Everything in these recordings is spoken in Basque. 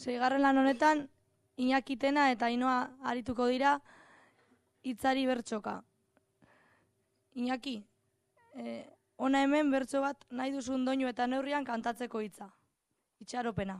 Seigarren lan honetan, inakitena eta inoa arituko dira hitzari bertsoka. Inaki, eh, ona hemen bertso bat nahi duzun doinu eta neurrian kantatzeko hitza. Itxaropena.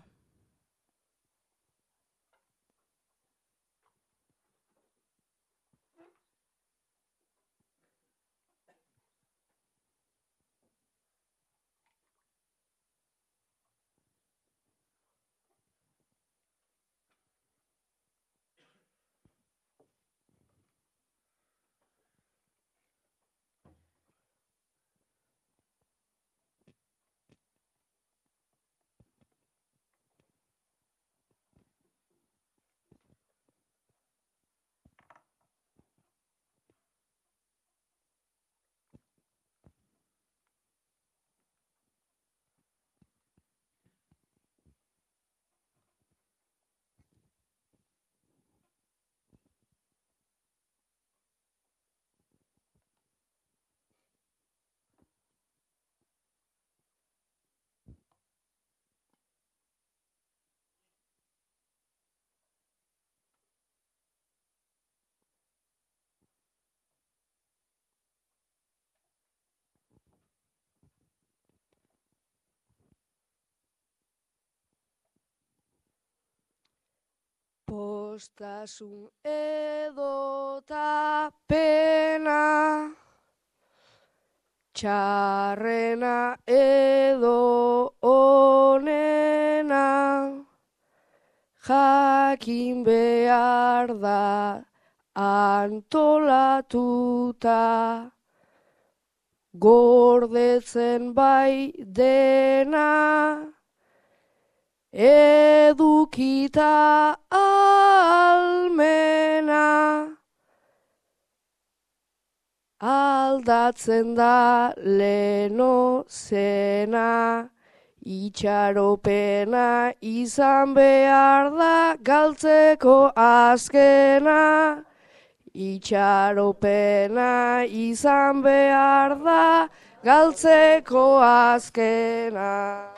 Postasun edota pena, txarrena edo onena, jakin behar da antolatuta, gordetzen bai dena, edukita aldatzen da leno zena itxaropena izan behar da galtzeko azkena. Itxaropena izan behar da galtzeko azkena